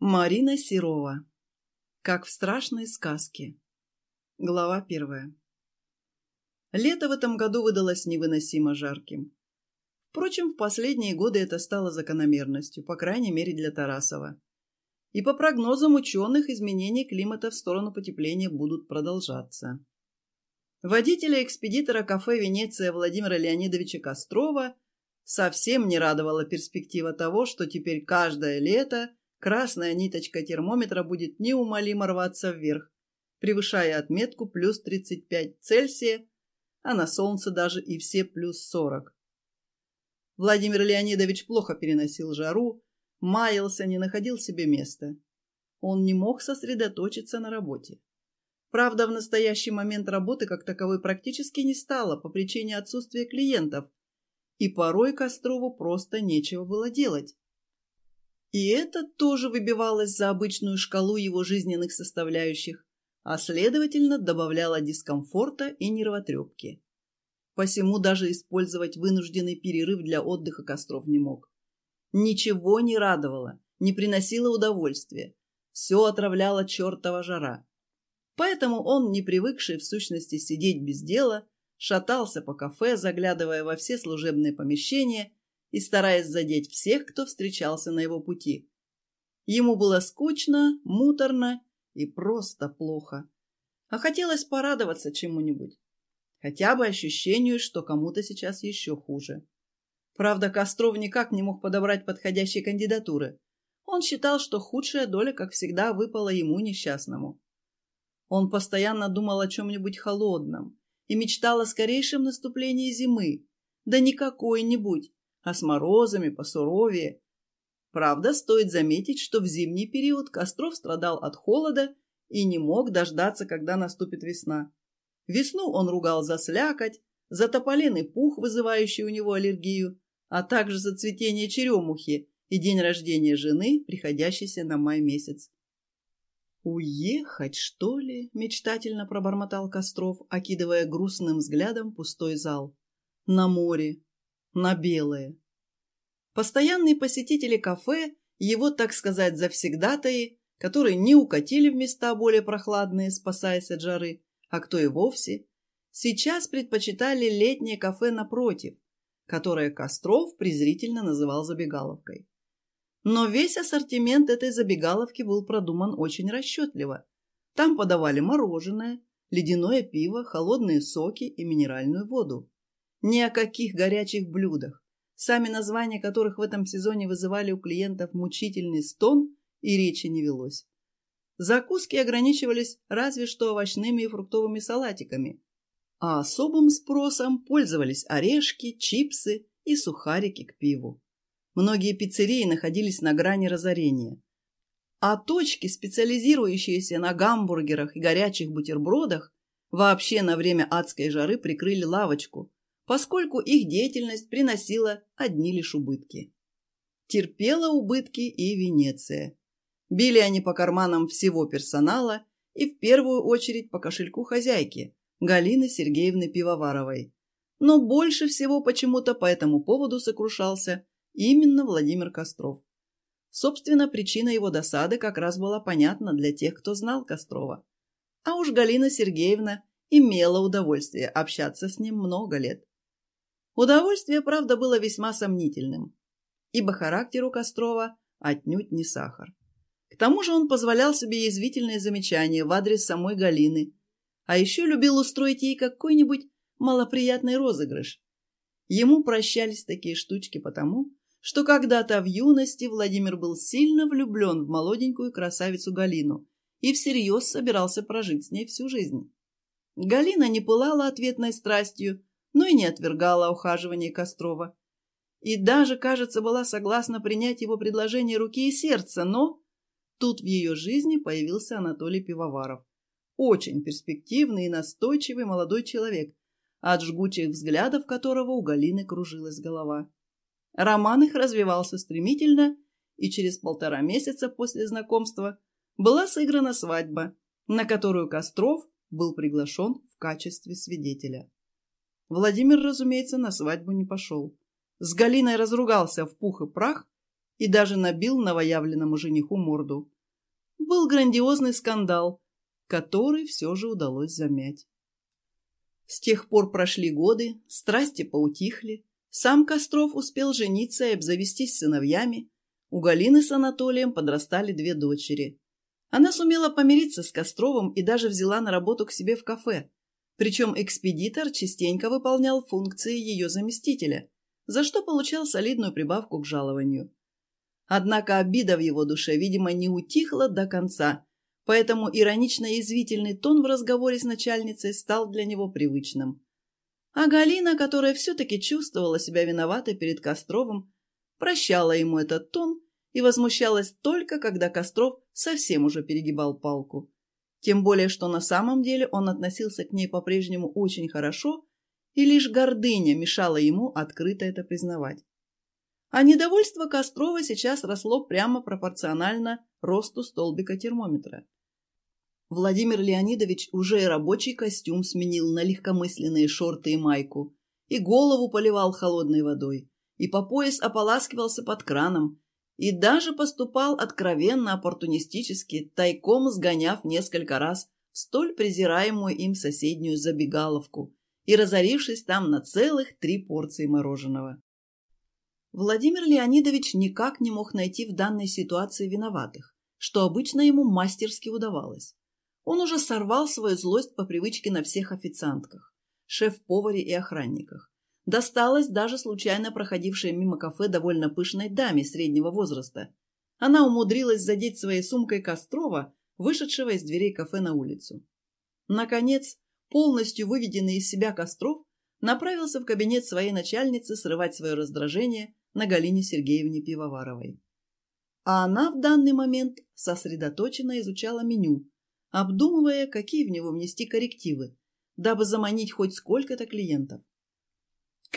Марина Серова. Как в страшной сказке. Глава первая. Лето в этом году выдалось невыносимо жарким. Впрочем, в последние годы это стало закономерностью, по крайней мере для Тарасова. И по прогнозам ученых, изменения климата в сторону потепления будут продолжаться. Водителя экспедитора кафе «Венеция» Владимира Леонидовича Кострова совсем не радовала перспектива того, что теперь каждое лето – красная ниточка термометра будет неумолимо рваться вверх, превышая отметку плюс 35 Цельсия, а на солнце даже и все плюс 40. Владимир Леонидович плохо переносил жару, маялся, не находил себе места. Он не мог сосредоточиться на работе. Правда, в настоящий момент работы как таковой практически не стало по причине отсутствия клиентов, и порой Кострову просто нечего было делать. И это тоже выбивалось за обычную шкалу его жизненных составляющих, а следовательно добавляло дискомфорта и нервотрепки. Посему даже использовать вынужденный перерыв для отдыха Костров не мог. Ничего не радовало, не приносило удовольствия. Все отравляла чертова жара. Поэтому он, не привыкший в сущности сидеть без дела, шатался по кафе, заглядывая во все служебные помещения и стараясь задеть всех, кто встречался на его пути. Ему было скучно, муторно и просто плохо. А хотелось порадоваться чему-нибудь. Хотя бы ощущению, что кому-то сейчас еще хуже. Правда, Костров никак не мог подобрать подходящей кандидатуры. Он считал, что худшая доля, как всегда, выпала ему несчастному. Он постоянно думал о чем-нибудь холодном и мечтал о скорейшем наступлении зимы. Да не какой-нибудь, а с морозами посуровее. Правда, стоит заметить, что в зимний период Костров страдал от холода и не мог дождаться, когда наступит весна. Весну он ругал за слякоть, за тополиный пух, вызывающий у него аллергию, а также за цветение черемухи и день рождения жены, приходящийся на май месяц. «Уехать, что ли?» – мечтательно пробормотал Костров, окидывая грустным взглядом пустой зал. «На море, на белое. Постоянные посетители кафе, его, так сказать, завсегдатаи, которые не укатили в места более прохладные, спасаясь от жары, а кто и вовсе, сейчас предпочитали летнее кафе напротив, которое Костров презрительно называл забегаловкой. Но весь ассортимент этой забегаловки был продуман очень расчетливо. Там подавали мороженое, ледяное пиво, холодные соки и минеральную воду. Ни о каких горячих блюдах, сами названия которых в этом сезоне вызывали у клиентов мучительный стон, и речи не велось. Закуски ограничивались разве что овощными и фруктовыми салатиками, а особым спросом пользовались орешки, чипсы и сухарики к пиву. Многие пиццерии находились на грани разорения. А точки, специализирующиеся на гамбургерах и горячих бутербродах, вообще на время адской жары прикрыли лавочку, поскольку их деятельность приносила одни лишь убытки. Терпела убытки и Венеция. Били они по карманам всего персонала и в первую очередь по кошельку хозяйки, Галины Сергеевны Пивоваровой. Но больше всего почему-то по этому поводу сокрушался именно Владимир Костров. Собственно, причина его досады как раз была понятна для тех, кто знал Кострова. А уж Галина Сергеевна имела удовольствие общаться с ним много лет. Удовольствие, правда, было весьма сомнительным, ибо характер у Кострова отнюдь не сахар. К тому же он позволял себе язвительные замечания в адрес самой Галины, а еще любил устроить ей какой-нибудь малоприятный розыгрыш. Ему прощались такие штучки потому, что когда-то в юности Владимир был сильно влюблен в молоденькую красавицу Галину и всерьез собирался прожить с ней всю жизнь. Галина не пылала ответной страстью, но и не отвергала ухаживание Кострова. И даже, кажется, была согласна принять его предложение руки и сердца, но тут в ее жизни появился Анатолий Пивоваров. Очень перспективный и настойчивый молодой человек, от жгучих взглядов которого у Галины кружилась голова. Роман их развивался стремительно, и через полтора месяца после знакомства была сыграна свадьба, на которую Костров был приглашен в качестве свидетеля. Владимир, разумеется, на свадьбу не пошел. С Галиной разругался в пух и прах и даже набил новоявленному жениху морду. Был грандиозный скандал, который все же удалось замять. С тех пор прошли годы, страсти поутихли, сам Костров успел жениться и обзавестись сыновьями, у Галины с Анатолием подрастали две дочери. Она сумела помириться с Костровым и даже взяла на работу к себе в кафе, причем экспедитор частенько выполнял функции ее заместителя, за что получал солидную прибавку к жалованию. Однако обида в его душе, видимо, не утихла до конца, поэтому иронично-язвительный тон в разговоре с начальницей стал для него привычным. А Галина, которая все-таки чувствовала себя виноватой перед Костровым, прощала ему этот тон и возмущалась только, когда Костров совсем уже перегибал палку. Тем более, что на самом деле он относился к ней по-прежнему очень хорошо, и лишь гордыня мешала ему открыто это признавать. А недовольство Кострова сейчас росло прямо пропорционально росту столбика термометра. Владимир Леонидович уже и рабочий костюм сменил на легкомысленные шорты и майку, и голову поливал холодной водой, и по пояс ополаскивался под краном, и даже поступал откровенно оппортунистически, тайком сгоняв несколько раз в столь презираемую им соседнюю забегаловку и разорившись там на целых три порции мороженого. Владимир Леонидович никак не мог найти в данной ситуации виноватых, что обычно ему мастерски удавалось. Он уже сорвал свою злость по привычке на всех официантках, шеф-поваре и охранниках. Досталось даже случайно проходившей мимо кафе довольно пышной даме среднего возраста. Она умудрилась задеть своей сумкой Кострова, вышедшего из дверей кафе на улицу. Наконец, полностью выведенный из себя Костров направился в кабинет своей начальницы срывать свое раздражение на Галине Сергеевне Пивоваровой. А она в данный момент сосредоточенно изучала меню, обдумывая, какие в него внести коррективы, дабы заманить хоть сколько-то клиентов.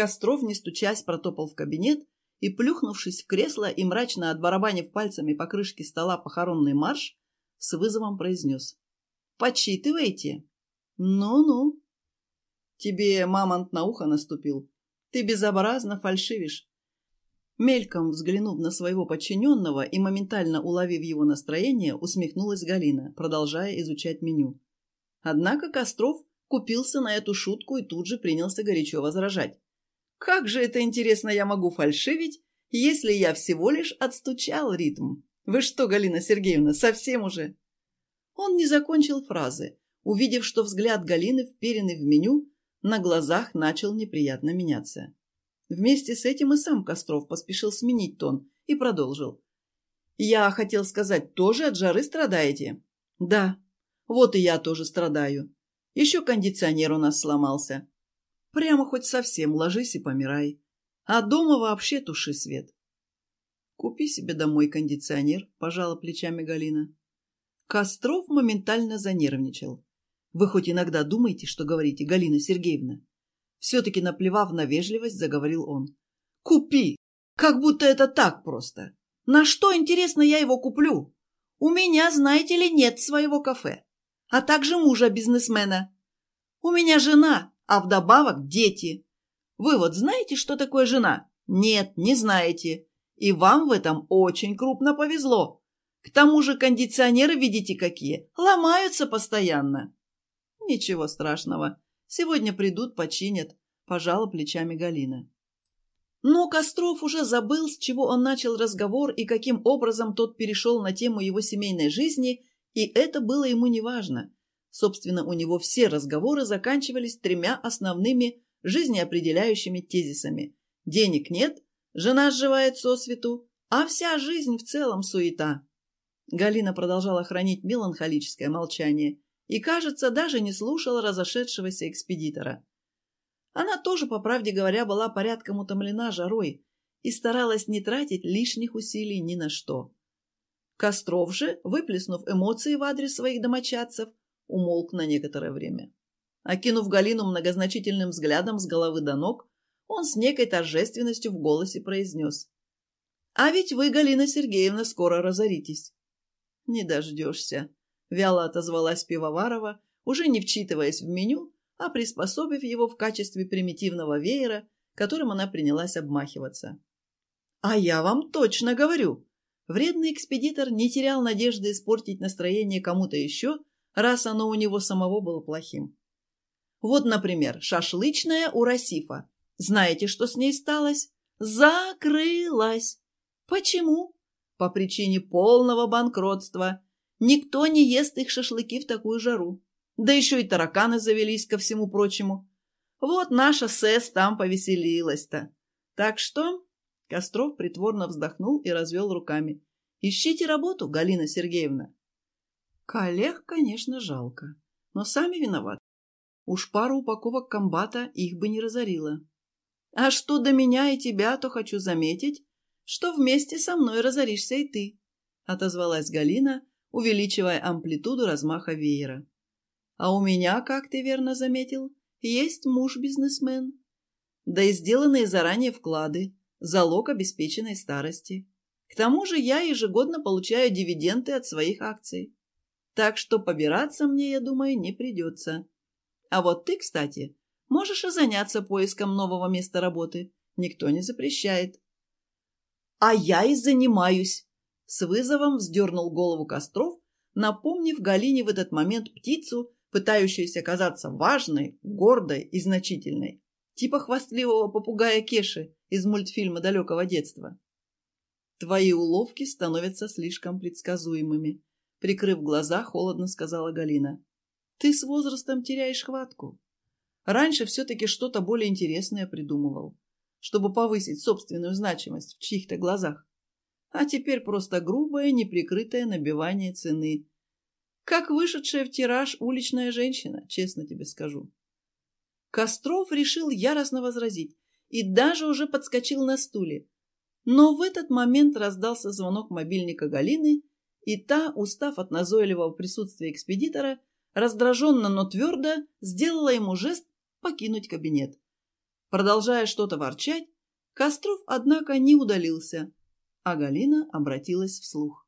Костров, не стучась, протопал в кабинет и, плюхнувшись в кресло и мрачно отбарабанив пальцами по крышке стола похоронный марш, с вызовом произнес. «Почитывайте!» «Ну-ну!» «Тебе мамонт на ухо наступил. Ты безобразно фальшивишь. Мельком взглянув на своего подчиненного и моментально уловив его настроение, усмехнулась Галина, продолжая изучать меню. Однако Костров купился на эту шутку и тут же принялся горячо возражать. Как же это интересно я могу фальшивить, если я всего лишь отстучал ритм? Вы что, Галина Сергеевна, совсем уже? Он не закончил фразы. Увидев, что взгляд Галины, вперенный в меню, на глазах начал неприятно меняться. Вместе с этим и сам Костров поспешил сменить тон и продолжил. «Я хотел сказать, тоже от жары страдаете?» «Да, вот и я тоже страдаю. Еще кондиционер у нас сломался. Прямо хоть совсем ложись и помирай. А дома вообще туши свет. Купи себе домой кондиционер, пожала плечами Галина. Костров моментально занервничал. Вы хоть иногда думаете, что говорите, Галина Сергеевна? Все-таки наплевав на вежливость, заговорил он. Купи! Как будто это так просто. На что, интересно, я его куплю? У меня, знаете ли, нет своего кафе. А также мужа бизнесмена. У меня жена, а вдобавок дети. Вы вот знаете, что такое жена? Нет, не знаете. И вам в этом очень крупно повезло. К тому же кондиционеры, видите какие, ломаются постоянно. Ничего страшного. Сегодня придут, починят, пожала плечами Галина. Но Костров уже забыл, с чего он начал разговор и каким образом тот перешел на тему его семейной жизни, и это было ему неважно. Собственно, у него все разговоры заканчивались тремя основными жизнеопределяющими тезисами. Денег нет, жена сживает сосвету, а вся жизнь в целом суета. Галина продолжала хранить меланхолическое молчание и, кажется, даже не слушала разошедшегося экспедитора. Она тоже, по правде говоря, была порядком утомлена жарой и старалась не тратить лишних усилий ни на что. Костров же, выплеснув эмоции в адрес своих домочадцев, умолк на некоторое время. Окинув Галину многозначительным взглядом с головы до ног, он с некой торжественностью в голосе произнес. «А ведь вы, Галина Сергеевна, скоро разоритесь». «Не дождешься», — вяло отозвалась Пивоварова, уже не вчитываясь в меню, а приспособив его в качестве примитивного веера, которым она принялась обмахиваться. А я вам точно говорю. Вредный экспедитор не терял надежды испортить настроение кому-то еще, раз оно у него самого было плохим. Вот, например, шашлычная у Расифа. Знаете, что с ней сталось? Закрылась. Почему? По причине полного банкротства. Никто не ест их шашлыки в такую жару. Да еще и тараканы завелись ко всему прочему. Вот наша СЭС там повеселилась-то. Так что...» Костров притворно вздохнул и развел руками. «Ищите работу, Галина Сергеевна». Коллег, конечно, жалко, но сами виноваты. Уж пару упаковок комбата их бы не разорило. А что до меня и тебя, то хочу заметить, что вместе со мной разоришься и ты, — отозвалась Галина, увеличивая амплитуду размаха веера. А у меня, как ты верно заметил, есть муж-бизнесмен. Да и сделанные заранее вклады – залог обеспеченной старости. К тому же я ежегодно получаю дивиденды от своих акций. Так что побираться мне, я думаю, не придется. А вот ты, кстати, можешь и заняться поиском нового места работы. Никто не запрещает. А я и занимаюсь. С вызовом вздернул голову Костров, напомнив Галине в этот момент птицу, пытающаяся казаться важной, гордой и значительной, типа хвастливого попугая Кеши из мультфильма далекого детства. «Твои уловки становятся слишком предсказуемыми», — прикрыв глаза, холодно сказала Галина. «Ты с возрастом теряешь хватку. Раньше все-таки что-то более интересное придумывал, чтобы повысить собственную значимость в чьих-то глазах. А теперь просто грубое, неприкрытое набивание цены, как вышедшая в тираж уличная женщина, честно тебе скажу. Костров решил яростно возразить и даже уже подскочил на стуле. Но в этот момент раздался звонок мобильника Галины, и та, устав от назойливого присутствия экспедитора, раздраженно, но твердо сделала ему жест покинуть кабинет. Продолжая что-то ворчать, Костров, однако, не удалился, а Галина обратилась вслух.